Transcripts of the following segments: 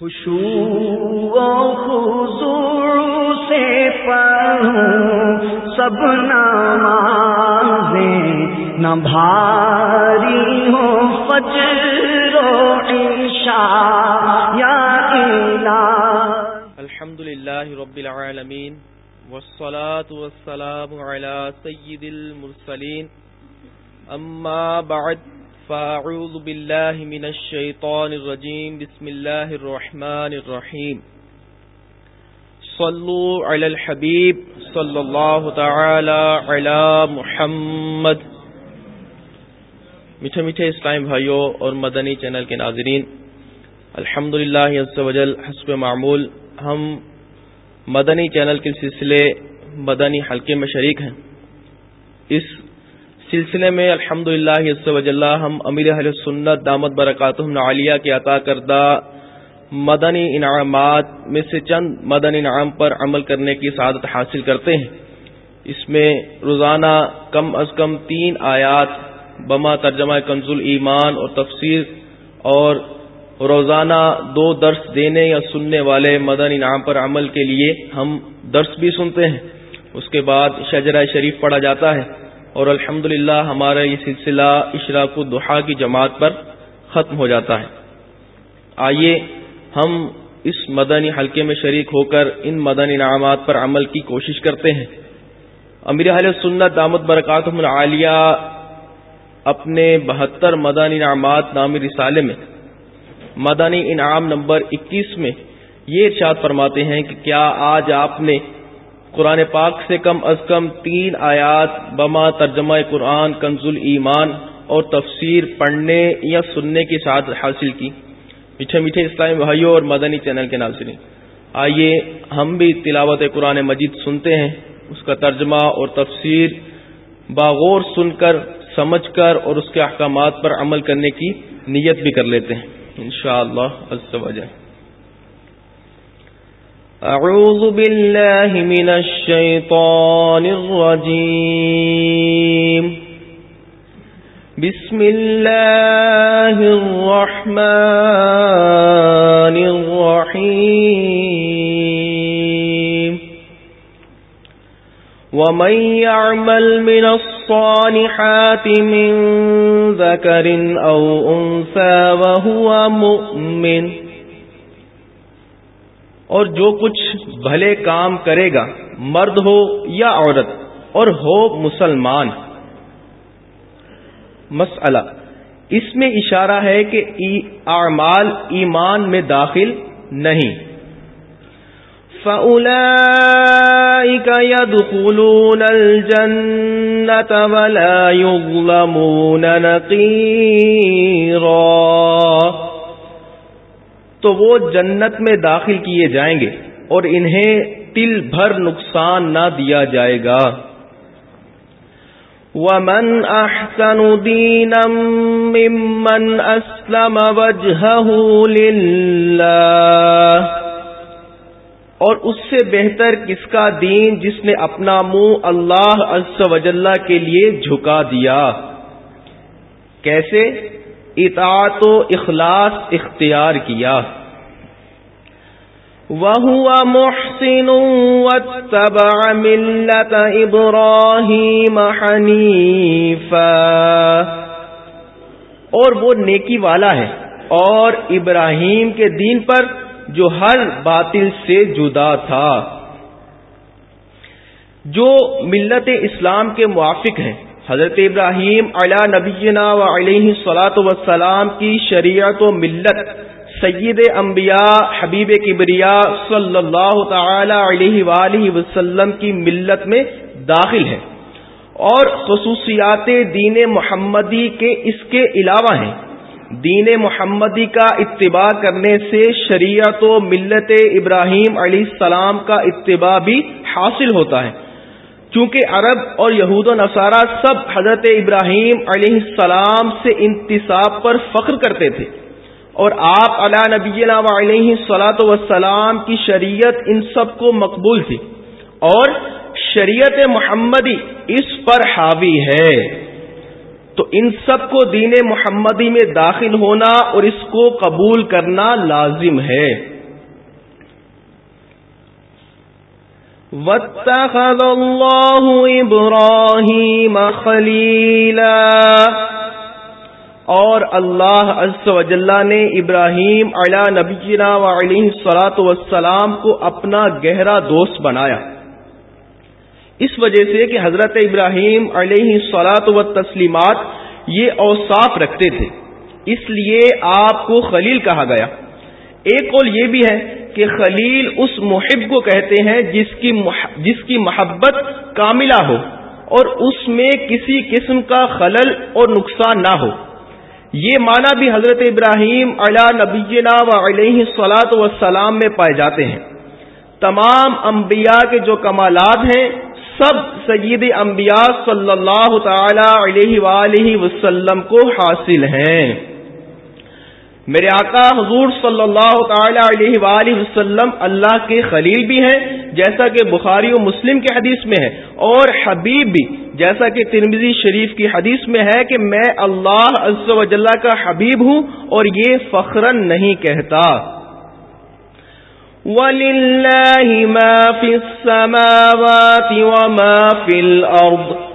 سے پڑھوں سب نمازیں نہ بھاری ہو فجر و عشاء یا الہ الحمد للہ رب العالمین والصلاة والسلام على سید المرسلین اما بعد فاعوذ باللہ من الشیطان الرجیم، بسم اللہ الرحمن الرحیم. صلو علی الحبیب صلی اللہ تعالی علی محمد. میٹھے میٹھے اسلام بھائیوں اور مدنی چینل کے ناظرین الحمد للہ حسب معمول، ہم مدنی چینل کے سلسلے مدنی حلقے میں شریک ہیں۔ اس سلسلے میں الحمد للہ ہم امیر اہل سنت دامت برکات عالیہ کے عطا کردہ مدنی انعامات میں سے چند مدنی انعام پر عمل کرنے کی سعادت حاصل کرتے ہیں۔ اس میں روزانہ کم از کم تین آیات بما ترجمہ کنزول ایمان اور تفسیر اور روزانہ دو درس دینے یا سننے والے مدن انعام پر عمل کے لیے ہم درس بھی سنتے ہیں۔ اس کے بعد شجرہ شریف پڑھا جاتا ہے۔ اور الحمد ہمارا یہ سلسلہ اشراق الدحا کی جماعت پر ختم ہو جاتا ہے۔ آئیے ہم اس مدنی حلقے میں شریک ہو کر ان مدنی انعامات پر عمل کی کوشش کرتے ہیں۔ امیر حل سنت دامت برکات العالیہ اپنے بہتر مدنی انعامات نامی رسالے میں مدنی انعام نمبر اکیس میں یہ ارشاد فرماتے ہیں کہ کیا آج آپ نے قرآن پاک سے کم از کم تین آیات بما ترجمہ قرآن کنز ایمان اور تفسیر پڑھنے یا سننے کی سعادت حاصل کی۔ میٹھے میٹھے اسلامی بھائیوں اور مدنی چینل کے ناظرین، آئیے ہم بھی تلاوت قرآن مجید سنتے ہیں۔ اس کا ترجمہ اور تفسیر باغور سن کر، سمجھ کر اور اس کے احکامات پر عمل کرنے کی نیت بھی کر لیتے ہیں۔ انشاءاللہ عز و جل اعوذ باللہ من الشیطان الرجیم بسم اللہ الرحمن الرحیم ومن يعمل من الصالحات الصالحات من ذكر أو أنثى وهو مؤمن اور جو کچھ بھلے کام کرے گا، مرد ہو یا عورت، اور ہو مسلمان۔ مسئلہ، اس میں اشارہ ہے کہ اعمال ایمان میں داخل نہیں۔ فَأُولَئِكَ يَدْخُلُونَ الْجَنَّةَ وَلَا يُظْلَمُونَ نَقِيرًا۔ تو وہ جنت میں داخل کیے جائیں گے اور انہیں تل بھر نقصان نہ دیا جائے گا۔ وَمَنْ أَحْسَنُ دِينًا مِّمَّنْ أَسْلَمَ وَجْهَهُ لِلَّهِ۔ اور اس سے بہتر کس کا دین جس نے اپنا منہ اللہ عز و جلہ کے لیے جھکا دیا؟ کیسے؟ اطاعت و اخلاص اختیار کیا۔ وہ محسن ملت ابراہیم حنیفا اور وہ نیکی والا ہے۔ اور ابراہیم کے دین پر جو ہر باطل سے جدا تھا۔ جو ملت اسلام کے موافق ہیں۔ حضرت ابراہیم علا نبینا و علیہ سلاۃ وسلام کی شریعت و ملت سید انبیاء حبیب کبریا صلی اللہ تعالی علیہ وآلہ وسلم کی ملت میں داخل ہے اور خصوصیات دین محمدی کے اس کے علاوہ ہیں۔ دین محمدی کا اتباع کرنے سے شریعت و ملت ابراہیم علیہ السلام کا اتباع بھی حاصل ہوتا ہے۔ چونکہ عرب اور یہود و نصارہ سب حضرت ابراہیم علیہ السلام سے انتصاب پر فخر کرتے تھے۔ اور آپ علا نبی علیہ صلاۃ وسلام کی شریعت ان سب کو مقبول تھی۔ اور شریعت محمدی اس پر حاوی ہے۔ تو ان سب کو دین محمدی میں داخل ہونا اور اس کو قبول کرنا لازم ہے۔ واتخذ الله ابراهيم خليلا. اور اللہ عز و جلہ نے ابراہیم علی نبینا و علیہ سلاۃ وسلام کو اپنا گہرا دوست بنایا۔ اس وجہ سے کہ حضرت ابراہیم علیہ سلاۃ و تسلیمات یہ اوصاف رکھتے تھے۔ اس لیے آپ کو خلیل کہا گیا۔ ایک قول یہ بھی ہے کہ خلیل اس محب کو کہتے ہیں جس کی جس کی محبت کاملہ ہو اور اس میں کسی قسم کا خلل اور نقصان نہ ہو۔ یہ معنی بھی حضرت ابراہیم علا نبینا و علیہ سلاۃ وسلام میں پائے جاتے ہیں۔ تمام انبیاء کے جو کمالات ہیں، سب سید انبیاء صلی اللہ تعالی علیہ وآلہ وسلم کو حاصل ہیں۔ میرے آقا حضور صلی اللہ تعالی علیہ وآلہ وسلم اللہ کے خلیل بھی ہیں، جیسا کہ بخاری و مسلم کے حدیث میں ہے، اور حبیب بھی، جیسا کہ ترمزی شریف کی حدیث میں ہے کہ میں اللہ عز و جلہ کا حبیب ہوں اور یہ فخرن نہیں کہتا۔ وَلِلَّهِ مَا فِي السَّمَاوَاتِ وَمَا فِي الْأَرْضِ۔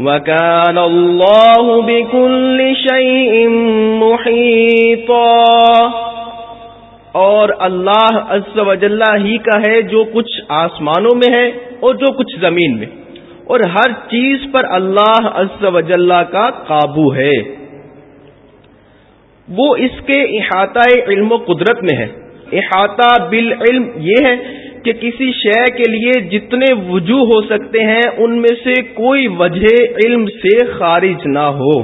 وكان الله بكل شيء محيطا۔ اور اللہ عز و جلہ ہی کا ہے جو کچھ آسمانوں میں ہے اور جو کچھ زمین میں۔ اور ہر چیز پر اللہ عز و جلہ کا قابو ہے۔ وہ اس کے احاطہ علم و قدرت میں ہے۔ احاطہ بالعلم یہ ہے کہ کسی شے کے لیے جتنے وجوہ ہو سکتے ہیں، ان میں سے کوئی وجہ علم سے خارج نہ ہو۔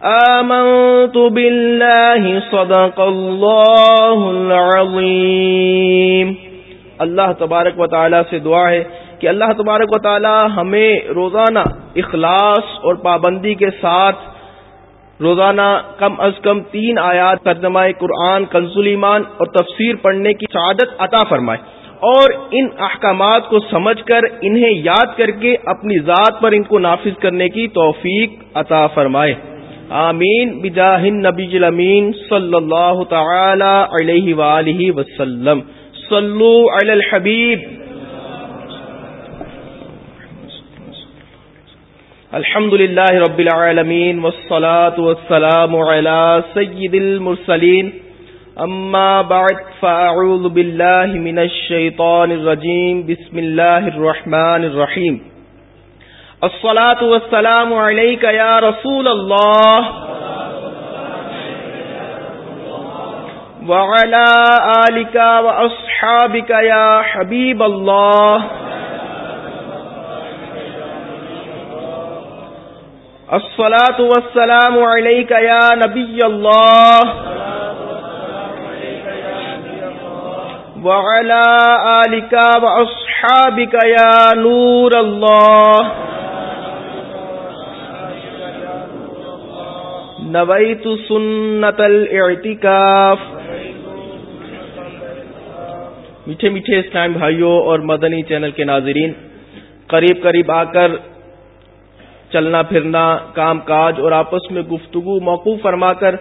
آمنت باللہ صدق اللہ العظیم۔ اللہ تبارک و تعالی سے دعا ہے کہ اللہ تبارک و تعالی ہمیں روزانہ اخلاص اور پابندی کے ساتھ روزانہ کم از کم تین آیات ترجمہ قرآن کنزل ایمان اور تفسیر پڑھنے کی سعادت عطا فرمائے۔ اور ان احکامات کو سمجھ کر انہیں یاد کر کے اپنی ذات پر ان کو نافذ کرنے کی توفیق عطا فرمائے۔ آمین۔ بجاہ نبی الامین صلی اللہ تعالی علیہ وآلہ وسلم۔ صلو علی الحبیب۔ الحمد للہ رب العالمین والصلاة والسلام علی سید المرسلین۔ أما بعد، فأعوذ بالله من الشيطان الرجيم. بسم الله الرحمن الرحيم. الصلاة والسلام عليك يا رسول الله. وعلى آلك وأصحابك يا حبيب الله. الصلاة والسلام عليك يا نبي الله. وعلى آلك وأصحابك يا نور الله. نويت سنة الاعتكاف. میٹھے میٹھے اسلام بھائیوں اور مدنی چینل کے ناظرین، قریب قریب آ کر چلنا پھرنا، کام کاج اور آپس میں گفتگو موقوف فرما کر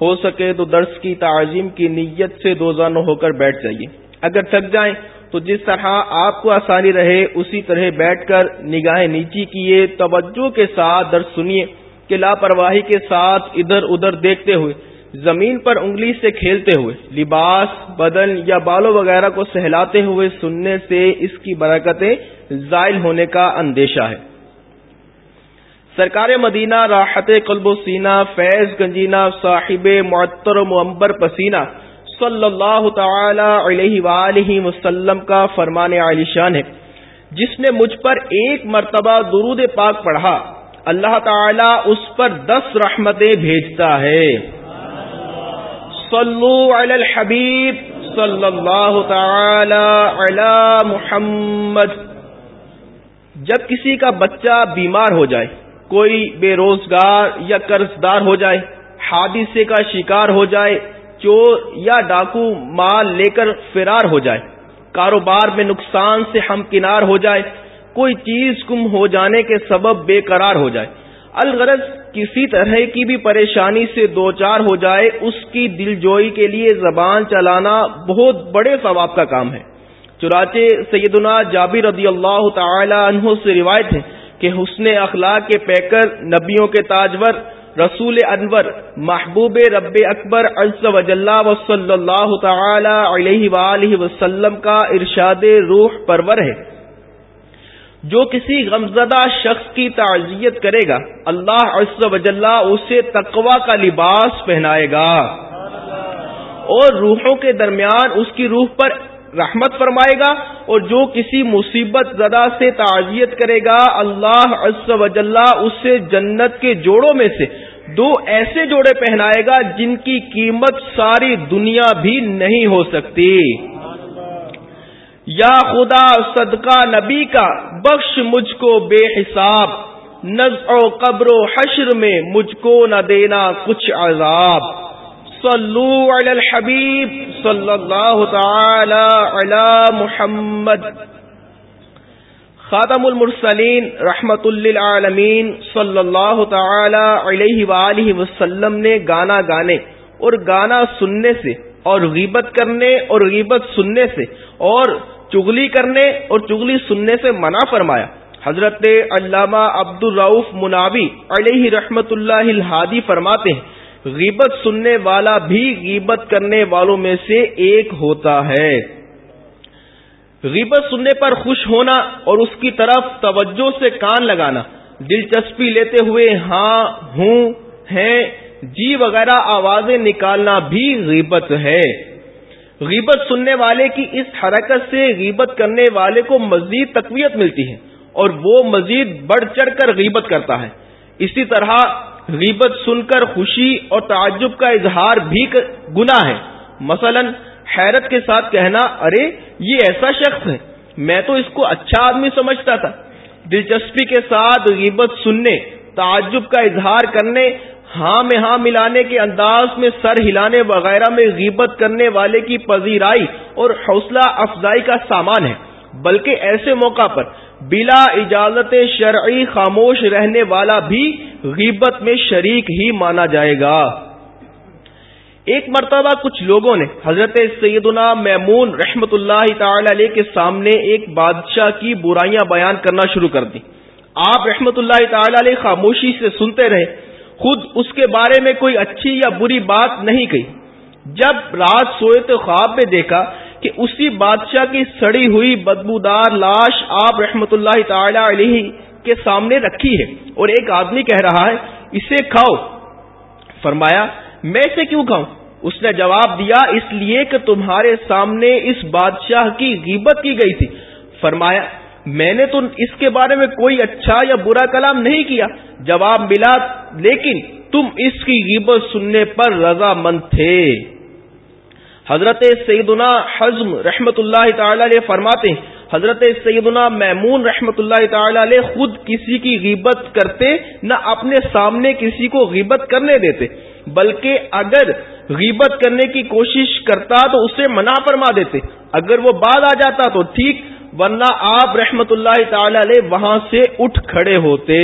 ہو سکے تو درس کی تعظیم کی نیت سے دوزانہ ہو کر بیٹھ جائیے۔ اگر تھک جائیں تو جس طرح آپ کو آسانی رہے، اسی طرح بیٹھ کر نگاہیں نیچی کیے، توجہ کے ساتھ درد سنیے، کہ لاپرواہی کے ساتھ ادھر ادھر دیکھتے ہوئے، زمین پر انگلی سے کھیلتے ہوئے، لباس، بدن یا بالوں وغیرہ کو سہلاتے ہوئے سننے سے اس کی برکتیں زائل ہونے کا اندیشہ ہے۔ سرکار مدینہ، راحت قلب و سینہ، فیض گنجینا صاحب معطر و معمبر پسینہ صلی اللہ تعالی علیہ وآلہ وسلم کا فرمان علی شان ہے۔ جس نے مجھ پر ایک مرتبہ درود پاک پڑھا، اللہ تعالی اس پر دس رحمتیں بھیجتا ہے۔ صلو علی الحبیب صلی اللہ تعالی علی محمد۔ جب کسی کا بچہ بیمار ہو جائے، کوئی بے روزگار یا قرض دار ہو جائے، حادثے کا شکار ہو جائے چور یا ڈاکو مال لے کر فرار ہو جائے۔ کاروبار میں نقصان سے ہم کنار ہو جائے۔ کوئی چیز گم ہو جانے کے سبب بے قرار ہو جائے۔ الغرض کسی طرح کی بھی پریشانی سے دو چار ہو جائے، اس کی دل جوئی کے لیے زبان چلانا بہت بڑے ثواب کا کام ہے۔ چراچے سیدنا جابر رضی اللہ تعالی عنہ سے روایت ہے کہ حسن اخلاق کے پیکر نبیوں کے تاجور رسول انور، محبوب رب اکبر عز و و صلی اللہ تعالی علیہ وآلہ وسلم کا ارشاد روح پرور ہے۔ جو کسی غمزدہ شخص کی تعزیت کرے گا، اللہ عز و اسے تقوا کا لباس پہنائے گا۔ اور روحوں کے درمیان اس کی روح پر رحمت فرمائے گا اور جو کسی مصیبت زدہ سے تعزیت کرے گا، اللہ عز و جلہ اس سے جنت کے جوڑوں میں سے دو ایسے جوڑے پہنائے گا جن کی قیمت ساری دنیا بھی نہیں ہو سکتی۔ یا خدا، صدقہ نبی کا، بخش مجھ کو بے حساب نز و قبر و حشر میں مجھ کو نہ دینا کچھ عذاب۔ صلو علی الحبیب صلی اللہ تعالی علی محمد. خاتم المرسلین رحمت للعالمین صلی اللہ تعالی علیہ وآلہ وسلم نے گانا گانے اور گانا سننے سے اور غیبت کرنے اور غیبت سننے سے اور چگلی کرنے اور چگلی سننے سے منع فرمایا۔ حضرت علامہ عبد الروف مناوی علیہ رحمت اللہ الحادی فرماتے ہیں غیبت سننے والا بھی غیبت کرنے والوں میں سے ایک ہوتا ہے۔ غیبت سننے پر خوش ہونا اور اس کی طرف توجہ سے کان لگانا، دلچسپی لیتے ہوئے ہاں ہوں، ہیں جی وغیرہ آوازیں نکالنا بھی غیبت ہے۔ غیبت سننے والے کی اس حرکت سے غیبت کرنے والے کو مزید تقویت ملتی ہے اور وہ مزید بڑھ چڑھ کر غیبت کرتا ہے۔ اسی طرح غیبت سن کر خوشی اور تعجب کا اظہار بھی گناہ ہے۔ مثلا، حیرت کے ساتھ کہنا، ارے، یہ ایسا شخص ہے۔ میں تو اس کو اچھا آدمی سمجھتا تھا۔ دلچسپی کے ساتھ غیبت سننے، تعجب کا اظہار کرنے ہاں میں ہاں ملانے کے انداز میں سر ہلانے وغیرہ میں غیبت کرنے والے کی پذیرائی اور حوصلہ افزائی کا سامان ہے۔ بلکہ ایسے موقع پر بلا اجازت شرعی خاموش رہنے والا بھی غیبت میں شریک ہی مانا جائے گا۔ ایک مرتبہ کچھ لوگوں نے حضرت سیدنا میمون رحمت اللہ تعالی علیہ کے سامنے ایک بادشاہ کی برائیاں بیان کرنا شروع کر دی۔ آپ رحمت اللہ تعالی علیہ خاموشی سے سنتے رہے۔ خود اس کے بارے میں کوئی اچھی یا بری بات نہیں کہی۔ جب رات سوئے تو خواب میں دیکھا کہ اسی بادشاہ کی سڑی ہوئی بدبودار لاش آپ رحمت اللہ تعالی علیہ کے سامنے رکھی ہے اور ایک آدمی کہہ رہا ہے، اسے کھاؤ۔ فرمایا، میں اسے کیوں کھاؤں؟ اس نے جواب دیا، اس لیے کہ تمہارے سامنے اس بادشاہ کی غیبت کی گئی تھی۔ فرمایا، میں نے تو اس کے بارے میں کوئی اچھا یا برا کلام نہیں کیا۔ جواب ملا، لیکن تم اس کی غیبت سننے پر رضا مند تھے۔ حضرت سیدنا حزم رحمت اللہ تعالی علیہ فرماتے ہیں حضرت سیدنا میمون رحمت اللہ تعالی علیہ خود کسی کی غیبت کرتے، نہ اپنے سامنے کسی کو غیبت کرنے دیتے، بلکہ اگر غیبت کرنے کی کوشش کرتا تو اسے منع فرما دیتے۔ اگر وہ بعد آ جاتا تو ٹھیک، ورنہ آپ رحمت اللہ تعالی علیہ وہاں سے اٹھ کھڑے ہوتے۔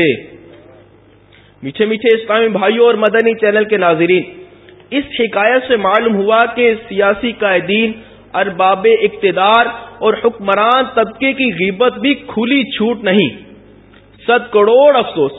میٹھے میٹھے اسلامی بھائیوں اور مدنی چینل کے ناظرین، اس شکایت سے معلوم ہوا کہ سیاسی قائدین ارباب اقتدار اور حکمران طبقے کی غیبت بھی کھلی چھوٹ نہیں۔ ست کروڑ افسوس۔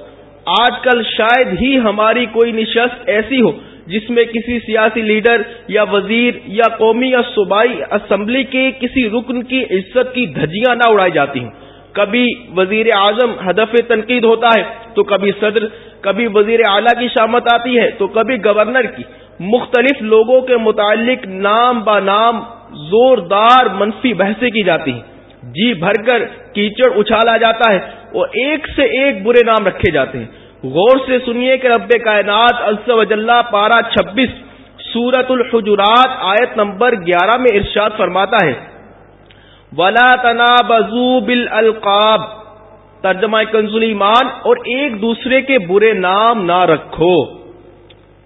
آج کل شاید ہی ہماری کوئی نشست ایسی ہو جس میں کسی سیاسی لیڈر یا وزیر یا قومی یا صوبائی اسمبلی کے کسی رکن کی عزت کی دھجیاں نہ اڑائی جاتی ہوں۔ کبھی وزیر اعظم ہدف تنقید ہوتا ہے تو کبھی صدر، کبھی وزیر اعلیٰ کی شامت آتی ہے تو کبھی گورنر کی۔ مختلف لوگوں کے متعلق نام با نام زوردار منفی بحثیں کی جاتی ہیں۔ جی بھر کر کیچڑ اچھالا جاتا ہے اور ایک سے ایک برے نام رکھے جاتے ہیں۔ غور سے سنیے کہ رب کائنات از وجلہ پارہ چھبیس سورت الحجرات آیت نمبر گیارہ میں ارشاد فرماتا ہے۔ ولا تنا بزو بل القاب ترجمہ کنزل ایمان اور ایک دوسرے کے برے نام نہ رکھو۔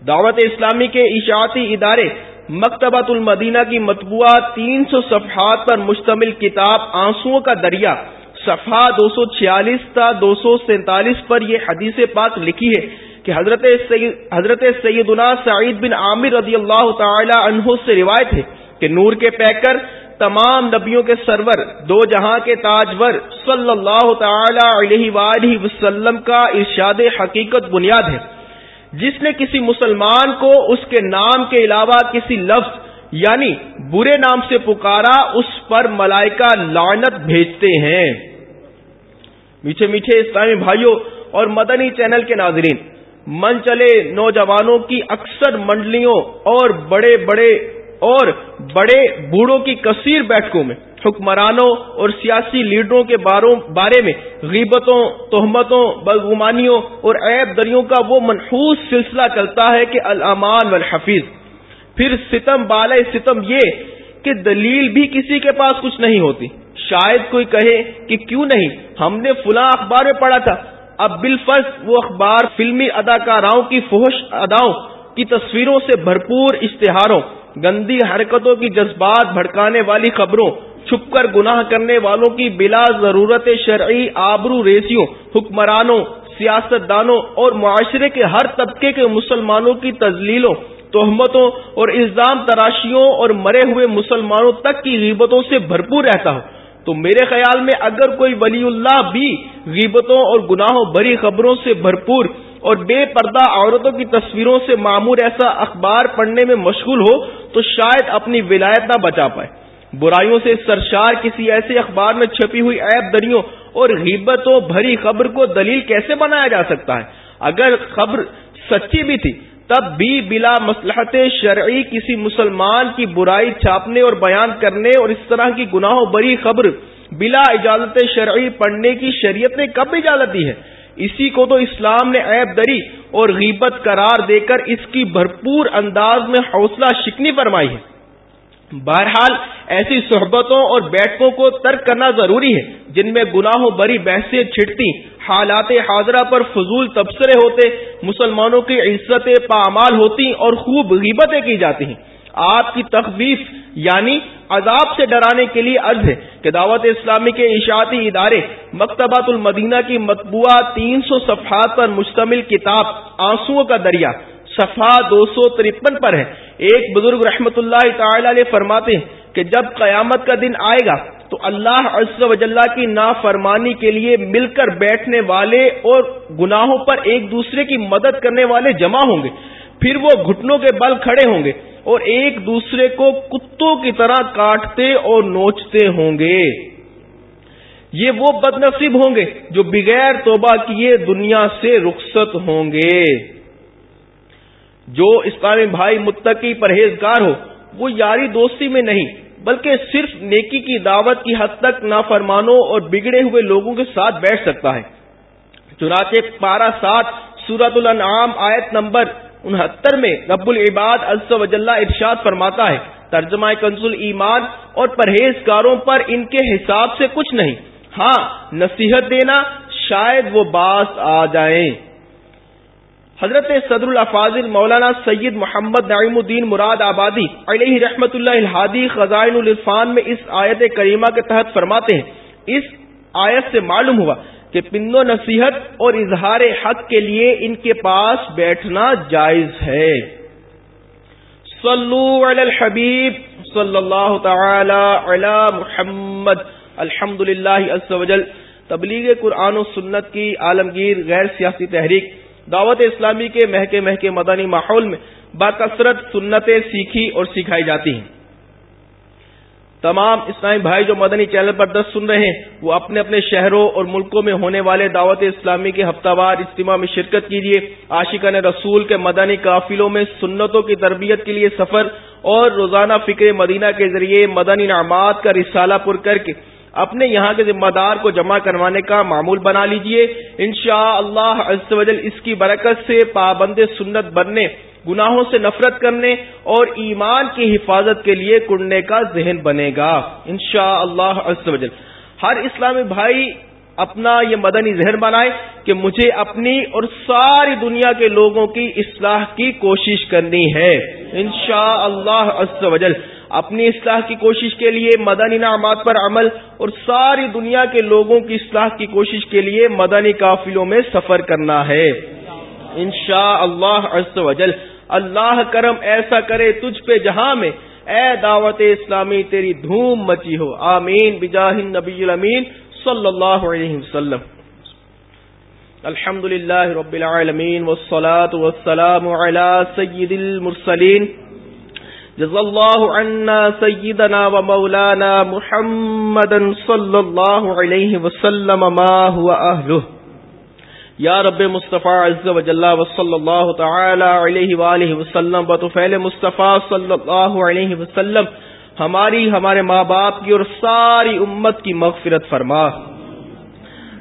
دعوت اسلامی کے اشاعتی ادارے مکتبۃ المدینہ کی مطبوعہ تین سو صفحات پر مشتمل کتاب آنسو کا دریا، صفحہ دو سو چھیالیس تا دو سو سینتالیس پر یہ حدیث پاک لکھی ہے کہ حضرت سید، حضرت سیدنا سعید بن عامر رضی اللہ تعالی عنہ سے روایت ہے کہ نور کے پیکر تمام نبیوں کے سرور، دو جہاں کے تاجور صلی اللہ تعالی علیہ وآلہ وسلم کا ارشاد حقیقت بنیاد ہے۔ جس نے کسی مسلمان کو اس کے نام کے علاوہ کسی لفظ یعنی برے نام سے پکارا، اس پر ملائکہ لعنت بھیجتے ہیں۔ میٹھے میٹھے اسلامی بھائیوں اور مدنی چینل کے ناظرین، من چلے نوجوانوں کی اکثر منڈلیوں اور بڑے بڑے اور بڑے بوڑھوں کی کثیر بیٹھکوں میں حکمرانوں اور سیاسی لیڈروں کے بارے میں غیبتوں، تہمتوں، بدگمانیوں اور عیب دریوں کا وہ منحوس سلسلہ چلتا ہے کہ الامان والحفیظ۔ پھر ستم بالے ستم یہ کہ دلیل بھی کسی کے پاس کچھ نہیں ہوتی۔ شاید کوئی کہے کہ کیوں نہیں؟ ہم نے فلاں اخبار میں پڑھا تھا۔ اب بالفرض وہ اخبار فلمی اداکاراؤں کی فوش اداؤں کی تصویروں سے بھرپور اشتہاروں، گندی حرکتوں کی جذبات بھڑکانے والی خبروں چھپ کر گناہ کرنے والوں کی بلا ضرورت شرعی آبرو ریسیوں حکمرانوں سیاست دانوں اور معاشرے کے ہر طبقے کے مسلمانوں کی تزلیلوں تہمتوں اور الزام تراشیوں اور مرے ہوئے مسلمانوں تک کی غیبتوں سے بھرپور رہتا ہوں۔ تو میرے خیال میں اگر کوئی ولی اللہ بھی غیبتوں اور گناہوں بری خبروں سے بھرپور اور بے پردہ عورتوں کی تصویروں سے معمور ایسا اخبار پڑھنے میں مشغول ہو، تو شاید اپنی ولایت نہ بچا پائے۔ برائیوں سے سرشار کسی ایسے اخبار میں چھپی ہوئی عیب دریوں اور غیبتوں بھری خبر کو دلیل کیسے بنایا جا سکتا ہے؟ اگر خبر سچی بھی تھی، تب بھی بلا مسلحت شرعی کسی مسلمان کی برائی چھاپنے اور بیان کرنے اور اس طرح کی گناہوں بری خبر بلا اجازت شرعی پڑھنے کی شریعت نے کب اجازت دی ہے؟ اسی کو تو اسلام نے عیب دری اور غیبت قرار دے کر اس کی بھرپور انداز میں حوصلہ شکنی فرمائی ہے۔ بہرحال ایسی صحبتوں اور بیٹھکوں کو ترک کرنا ضروری ہے، جن میں گناہوں بری بحثیں چھٹتی، حالات حاضرہ پر فضول تبصرے ہوتے، مسلمانوں کی عزت پامال ہوتی اور خوب غیبتیں کی جاتی ہیں۔ آپ کی تخویف یعنی عذاب سے ڈرانے کے لیے عرض ہے کہ دعوت اسلامی کے اشاعتی ادارے مکتبات المدینہ کی مطبوعہ تین سو صفحات پر مشتمل کتاب آنسو کا دریا صفحہ دو سو ترپن پر ہے۔ ایک بزرگ رحمت اللہ تعالی علیہ فرماتے ہیں کہ جب قیامت کا دن آئے گا تو اللہ عز و جلہ کی نافرمانی کے لیے مل کر بیٹھنے والے اور گناہوں پر ایک دوسرے کی مدد کرنے والے جمع ہوں گے۔ پھر وہ گھٹنوں کے بل کھڑے ہوں گے اور ایک دوسرے کو کتوں کی طرح کاٹتے اور نوچتے ہوں گے۔ یہ وہ بد نصیب ہوں گے جو بغیر توبہ کیے دنیا سے رخصت ہوں گے۔ جو اسلامی بھائی متقی پرہیزگار ہو، وہ یاری دوستی میں نہیں، بلکہ صرف نیکی کی دعوت کی حد تک نافرمانوں اور بگڑے ہوئے لوگوں کے ساتھ بیٹھ سکتا ہے۔ چنانچہ پارہ سات سورت الانعام آیت نمبر انہتر میں رب العباد از وجلہ ارشاد فرماتا ہے، ترجمہ کنزل ایمان اور پرہیزگاروں پر ان کے حساب سے کچھ نہیں۔ ہاں نصیحت دینا شاید وہ باس آ جائیں۔ حضرت صدر الفاظل مولانا سید محمد نعیم الدین مراد آبادی علیہ رحمت اللہ الحادی خزائن الرفان میں اس آیت کریمہ کے تحت فرماتے ہیں۔ اس آیت سے معلوم ہوا کہ پن و نصیحت اور اظہار حق کے لیے ان کے پاس بیٹھنا جائز ہے۔ صلو علی الحبیب صلی اللہ تعالی علی محمد۔ الحمد للہ تبلیغ قرآن و سنت کی عالمگیر غیر سیاسی تحریک دعوت اسلامی کے مہکے مہکے مدنی ماحول میں باکثرت سنتیں سیکھی اور سکھائی جاتی ہیں۔ تمام اسلامی بھائی جو مدنی چینل پر دست سن رہے ہیں، وہ اپنے اپنے شہروں اور ملکوں میں ہونے والے دعوت اسلامی کے ہفتہ وار اجتماع میں شرکت کیجیے عاشقان رسول کے مدنی قافلوں میں سنتوں کی تربیت کے لیے سفر اور روزانہ فکر مدینہ کے ذریعے مدنی نعمات کا رسالہ پر کر کے اپنے یہاں کے ذمہ دار کو جمع کروانے کا معمول بنا لیجیے۔ انشاء اللہ اس کی برکت سے پابند سنت بننے، گناہوں سے نفرت کرنے اور ایمان کی حفاظت کے لیے کنڈنے کا ذہن بنے گا۔ انشاء اللہ ہر اسلامی بھائی اپنا یہ مدنی ذہن بنائے کہ مجھے اپنی اور ساری دنیا کے لوگوں کی اصلاح کی کوشش کرنی ہے۔ انشاء اللہ اپنی اصلاح کی کوشش کے لیے، مدنی انعامات پر عمل اور ساری دنیا کے لوگوں کی اصلاح کی کوشش کے لیے مدنی قافلوں میں سفر کرنا ہے۔ انشاء اللہ وجل اللہ کرم ایسا کرے تجھ پہ جہاں میں، اے دعوت اسلامی، تیری دھوم مچی ہو۔ آمین۔ بجاہ نبی الامین صلی اللہ علیہ وسلم۔ الحمد للہ رب العالمین والصلاة والسلام على سید المرسلین۔ جز اللہ عنا سیدنا و مولانا محمد صلی اللہ علیہ وسلم ما هو اہلہ. یا رب مصطفیٰ عز و جلہ و صلی اللہ تعالی علیہ وآلہ وسلم و طفیل مصطفیٰ صلی اللہ علیہ وسلم ہماری ہمارے ماں باپ کی اور ساری امت کی مغفرت فرما.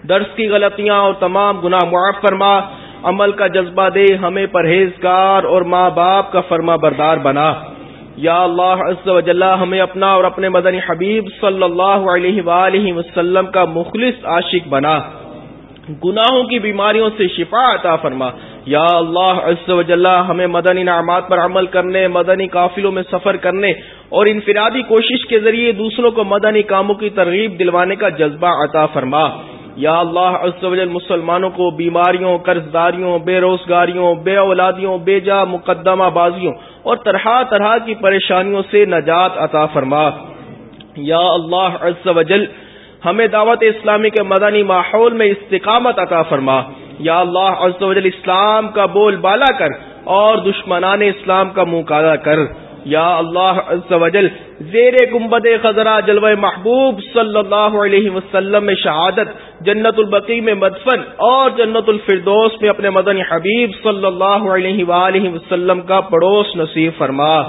درس کی غلطیاں اور تمام گناہ معاف فرما. عمل کا جذبہ دے ہمیں پرہیزگار اور ماں باپ کا فرما بردار بنا. یا اللہ عز و جلہ ہمیں اپنا اور اپنے مدنی حبیب صلی اللہ علیہ وآلہ وسلم کا مخلص عاشق بنا۔ گناہوں کی بیماریوں سے شفا عطا فرما۔ یا اللہ عز و جلہ ہمیں مدنی نعمات پر عمل کرنے، مدنی قافلوں میں سفر کرنے اور انفرادی کوشش کے ذریعے دوسروں کو مدنی کاموں کی ترغیب دلوانے کا جذبہ عطا فرما۔ یا اللہ عز و جل مسلمانوں کو بیماریوں قرض داریوں بے روزگاریوں، بے اولادیوں بے جا مقدمہ بازیوں اور طرح طرح کی پریشانیوں سے نجات عطا فرما۔ یا اللہ عز و جل ہمیں دعوت اسلامی کے مدنی ماحول میں استقامت عطا فرما۔ یا اللہ عز و جل اسلام کا بول بالا کر اور دشمنان اسلام کا منہ کالا کر۔ یا اللہ عز و جل زیر گمبد خزرہ جلوہ محبوب صلی اللہ علیہ وسلم میں شہادت جنت البقی میں مدفن اور جنت الفردوس میں اپنے مدنی حبیب صلی اللہ علیہ وآلہ وسلم کا پڑوس نصیب فرما۔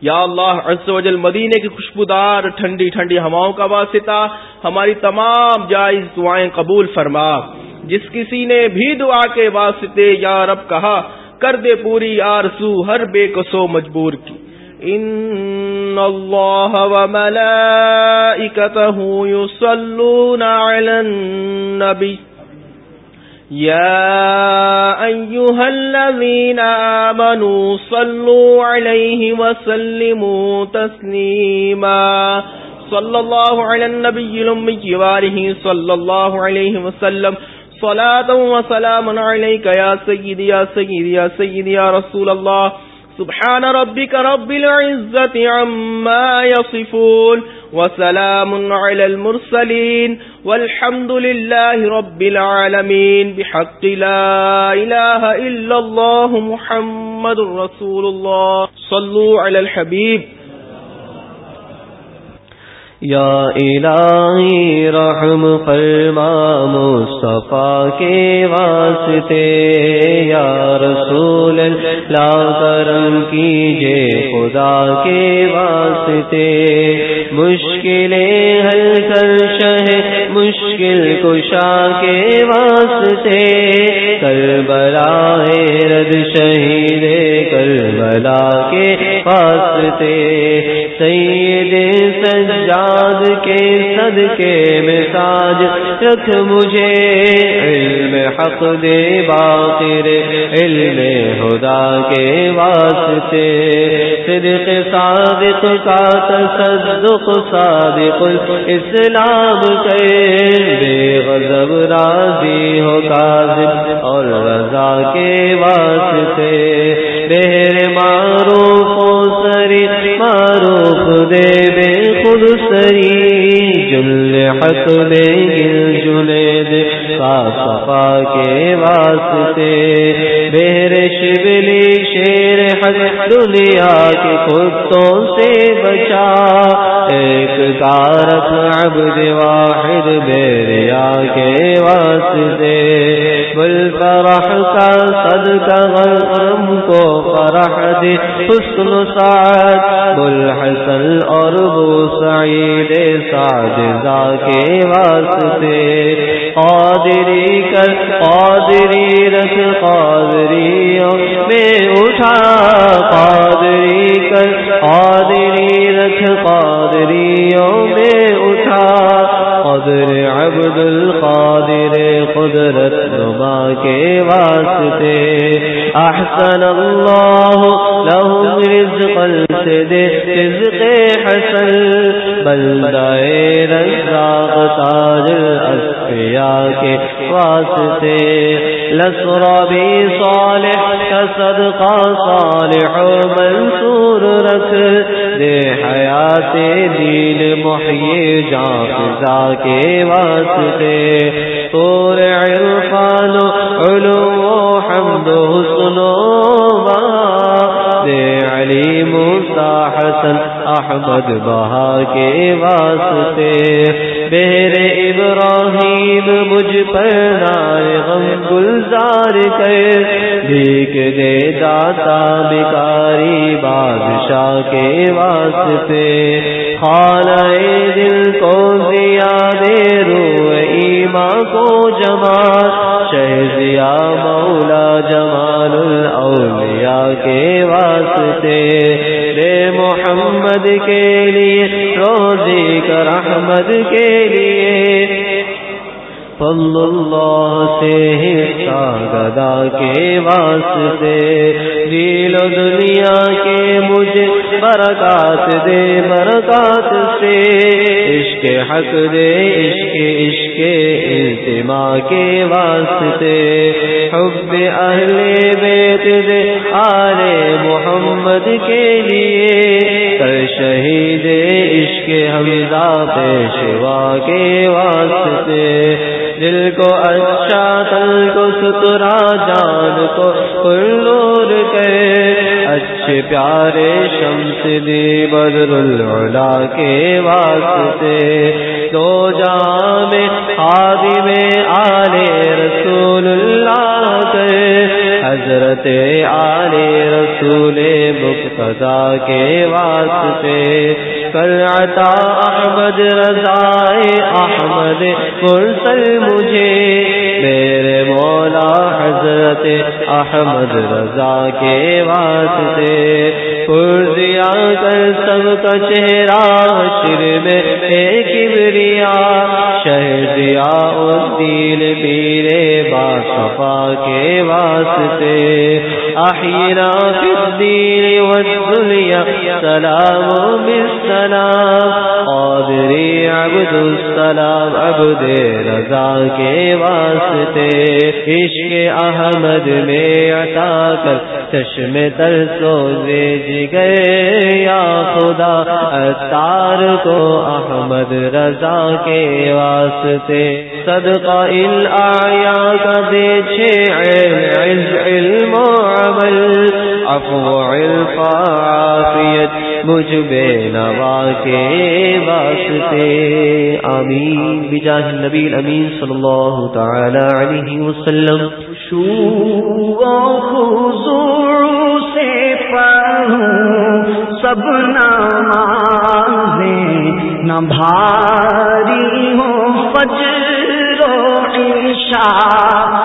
یا اللہ، عز و جل، مدینے کی خوشبودار، ٹھنڈی ٹھنڈی ہواؤں کا واسطہ ہماری تمام جائز دعائیں قبول فرما۔ جس کسی نے بھی دعا کے واسطے یا رب کہا، کر دے پوری آرسو ہر بے کسو مجبور کی۔ ان اللہ و ملائکته يصلون على النبی يا أيها الذين آمنوا صلوا عليه وسلموا تسليما. صلى الله على النبي الأمي وآله صلى الله عليه وسلم. صلاة وسلام عليك يا سيدي يا سيدي يا سيدي، يا رسول الله. سبحان ربك رب العزة عما يصفون وسلام على المرسلين والحمد لله رب العالمين بحق لا إله إلا الله محمد رسول الله. صلوا على الحبيب. یا الہی رحم فرما مصطفیٰ کے واسطے یا رسول اللہ، کرم کیجے خدا کے واسطے۔ مشکلیں حل کر شہ، مشکل کشا کے واسطے۔ کربلا رد شہید کربلا کے واسطے۔ سید سجاد کے صدقے میں ساج رکھ مجھے علم حق دے باقر علم خدا کے واسطے۔ صدق صادق کا تصدق، صادق اسلام کے بے غضب راضی ہو کاظم اور رضا کے واسطے۔ بہر معروف و سری، معروف دے بے خود سری، جل حق دے گل جلے دے صفا کے واسطے۔ بہر شبلی شیر حق دنیا کے کتوں سے بچا۔ ایک کارک عبد واحد بیریا کے واسطے۔ بل فرح کا صدقہ غرم کو فرح دے حسن سعد بلحسن اور بو سعید سعد کے واسطے قادری کر قادری رکھ قادریوں میں اٹھا۔ قادری کر قادری رکھ قادریوں میں اٹھا۔ قدر عبد القادر قدرت نما کے واسطے. احسن اللہ لهم رزقا سے دے رزق حسن بلدائے رزاق تاج الاسفیاء کے واسطے لسرابی صالح، کا صدقہ صالح منصور رکھ دے۔ حیات دین محیے جان فضا کے واسطے۔ طور عرفان علو حمد حسنو علی موسا حسن احمد بہا کے واسطے۔ بہر ابراہیم مجھ پر نار غم گلزار کر۔ بھیک دے داتا بکاری بادشاہ کے واسطے۔ خانہ دل کو دیا دے رو ایما کو جمال شہزیا مولا جمال الاولیاء کے واسطے۔ رے محمد کے لیے، روزی کر احمد کے لیے۔ فضل اللہ سے گدا کے واسطے، دل و دنیا کے مجھے برکات دے، برکات سے۔ عشق حق دے، عشق عشق التما کے واسطے۔ حب اہل بیت دے آلے محمد کے لیے۔ کر شہید عشق حمزہ پیشوا کے واسطے۔ دل کو اچھا تل کو سترا جان کو پلور کے۔ اچھے پیارے شمس دی بدر العلا کے واسطے۔ دو جام خادی میں آلے رسول اللہ کے۔ حضرت آلے رسول مقتدا کے واسطے کر عطا احمد، رضائے احمد، مرسل مجھے۔ میرے مولا حضرت احمد رضا کے واسطے پردیا کر سب کا چہرہ حشر میں ایک بریا شہر دیا اس دین پیرے با صفا کے واسطے۔ احینا فی الدین والدنیا سلام بالسلام قادری عبد السلام عبد رضا کے واسطے۔ عشق احمد میں عطا کر چشم تر سوزے جگر یا خدا اتار کو احمد رضا کے واسطے۔ صدقہ الاعیا کا دے عز، علم و عمل، عفو علف عافیت۔ مجھ بے نوا کے واسطے۔ آمین۔ بجاہ النبی الامین صلی اللہ تعالی علیہ وسلم۔ شو خضوع سے پڑھوں، سب نمازیں نہ بھاری ہوں، فجر و عشاء۔